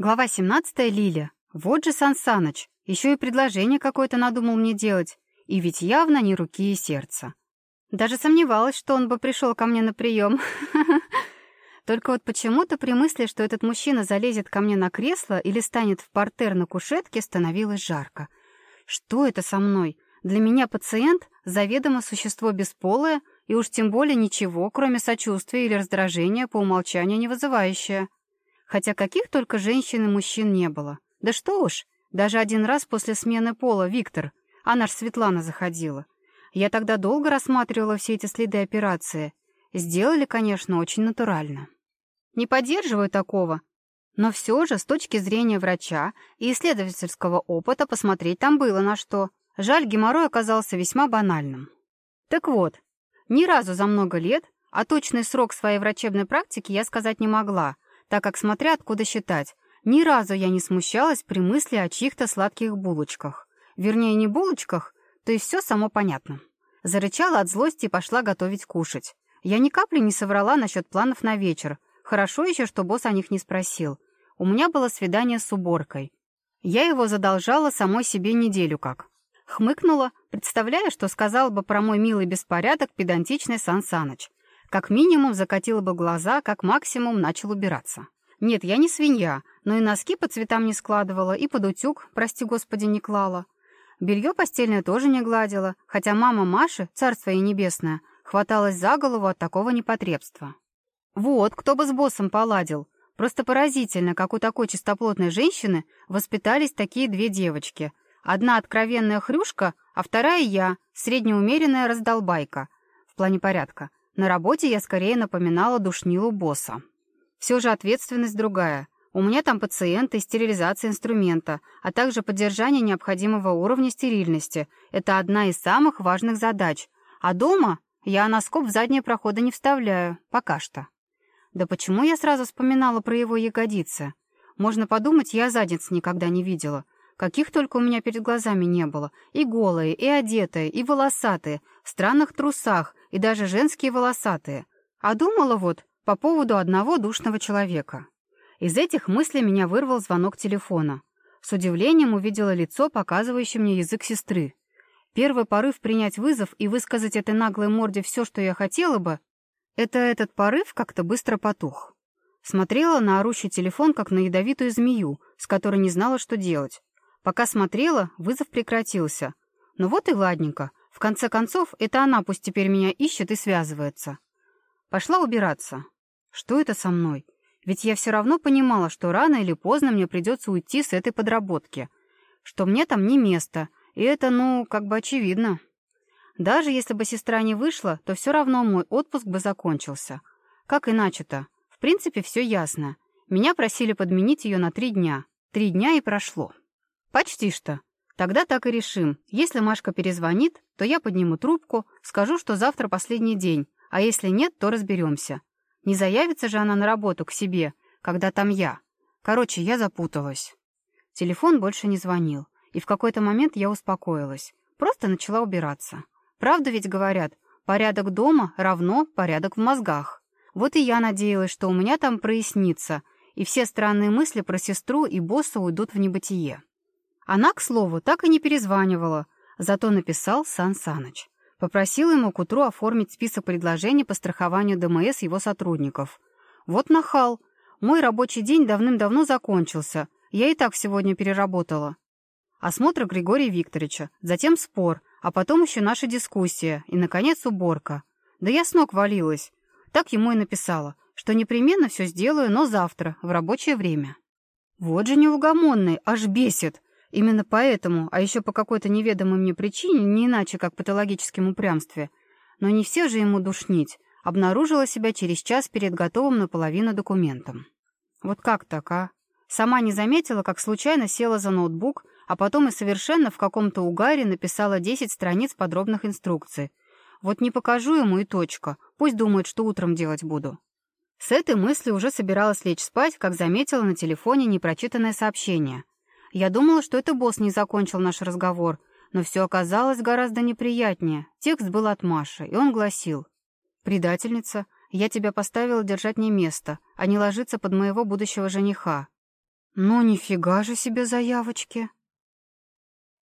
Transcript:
Глава 17 Лиля. Вот же Сан Саныч. Еще и предложение какое-то надумал мне делать. И ведь явно не руки и сердца. Даже сомневалась, что он бы пришел ко мне на прием. Только вот почему-то при мысли, что этот мужчина залезет ко мне на кресло или станет в портер на кушетке, становилось жарко. Что это со мной? Для меня пациент — заведомо существо бесполое и уж тем более ничего, кроме сочувствия или раздражения, по умолчанию не вызывающее. хотя каких только женщин и мужчин не было. Да что уж, даже один раз после смены пола Виктор, она ж Светлана заходила. Я тогда долго рассматривала все эти следы операции. Сделали, конечно, очень натурально. Не поддерживаю такого, но все же с точки зрения врача и исследовательского опыта посмотреть там было на что. Жаль, геморрой оказался весьма банальным. Так вот, ни разу за много лет, а точный срок своей врачебной практики я сказать не могла, так как, смотря откуда считать, ни разу я не смущалась при мысли о чьих-то сладких булочках. Вернее, не булочках, то есть все само понятно. Зарычала от злости и пошла готовить кушать. Я ни капли не соврала насчет планов на вечер. Хорошо еще, что босс о них не спросил. У меня было свидание с уборкой. Я его задолжала самой себе неделю как. Хмыкнула, представляя, что сказал бы про мой как минимум закатила бы глаза, как максимум начал убираться. Нет, я не свинья, но и носки по цветам не складывала, и под утюг, прости господи, не клала. Белье постельное тоже не гладила, хотя мама Маши, царство ей небесное, хваталась за голову от такого непотребства. Вот, кто бы с боссом поладил. Просто поразительно, как у такой чистоплотной женщины воспитались такие две девочки. Одна откровенная хрюшка, а вторая я, среднеумеренная раздолбайка. В плане порядка. На работе я скорее напоминала душнилу босса. Все же ответственность другая. У меня там пациенты, стерилизация инструмента, а также поддержание необходимого уровня стерильности. Это одна из самых важных задач. А дома я носкоп в задние проходы не вставляю. Пока что. Да почему я сразу вспоминала про его ягодицы? Можно подумать, я задниц никогда не видела. Каких только у меня перед глазами не было. И голые, и одетые, и волосатые, в странных трусах, и даже женские волосатые, а думала вот по поводу одного душного человека. Из этих мыслей меня вырвал звонок телефона. С удивлением увидела лицо, показывающее мне язык сестры. Первый порыв принять вызов и высказать этой наглой морде все, что я хотела бы, это этот порыв как-то быстро потух. Смотрела на орущий телефон, как на ядовитую змею, с которой не знала, что делать. Пока смотрела, вызов прекратился. Но ну вот и ладненько — В конце концов, это она пусть теперь меня ищет и связывается. Пошла убираться. Что это со мной? Ведь я все равно понимала, что рано или поздно мне придется уйти с этой подработки. Что мне там не место. И это, ну, как бы очевидно. Даже если бы сестра не вышла, то все равно мой отпуск бы закончился. Как иначе-то? В принципе, все ясно. Меня просили подменить ее на три дня. Три дня и прошло. «Почти что. Тогда так и решим. Если Машка перезвонит, то я подниму трубку, скажу, что завтра последний день, а если нет, то разберемся. Не заявится же она на работу к себе, когда там я. Короче, я запуталась». Телефон больше не звонил, и в какой-то момент я успокоилась. Просто начала убираться. Правда ведь говорят, порядок дома равно порядок в мозгах. Вот и я надеялась, что у меня там прояснится, и все странные мысли про сестру и босса уйдут в небытие. Она, к слову, так и не перезванивала, зато написал Сан Саныч. Попросил ему к утру оформить список предложений по страхованию ДМС его сотрудников. Вот нахал. Мой рабочий день давным-давно закончился. Я и так сегодня переработала. Осмотр Григория Викторовича, затем спор, а потом еще наша дискуссия и, наконец, уборка. Да я с ног валилась. Так ему и написала, что непременно все сделаю, но завтра, в рабочее время. Вот же неугомонный, аж бесит. Именно поэтому, а еще по какой-то неведомой мне причине, не иначе, как патологическим упрямстве, но не все же ему душнить, обнаружила себя через час перед готовым наполовину документом. Вот как так, а? Сама не заметила, как случайно села за ноутбук, а потом и совершенно в каком-то угаре написала 10 страниц подробных инструкций. Вот не покажу ему и точка, пусть думает, что утром делать буду. С этой мыслью уже собиралась лечь спать, как заметила на телефоне непрочитанное сообщение — я думала, что это босс не закончил наш разговор, но все оказалось гораздо неприятнее. Текст был от Маши, и он гласил. «Предательница, я тебя поставила держать не место, а не ложиться под моего будущего жениха». Ну, нифига же себе заявочки.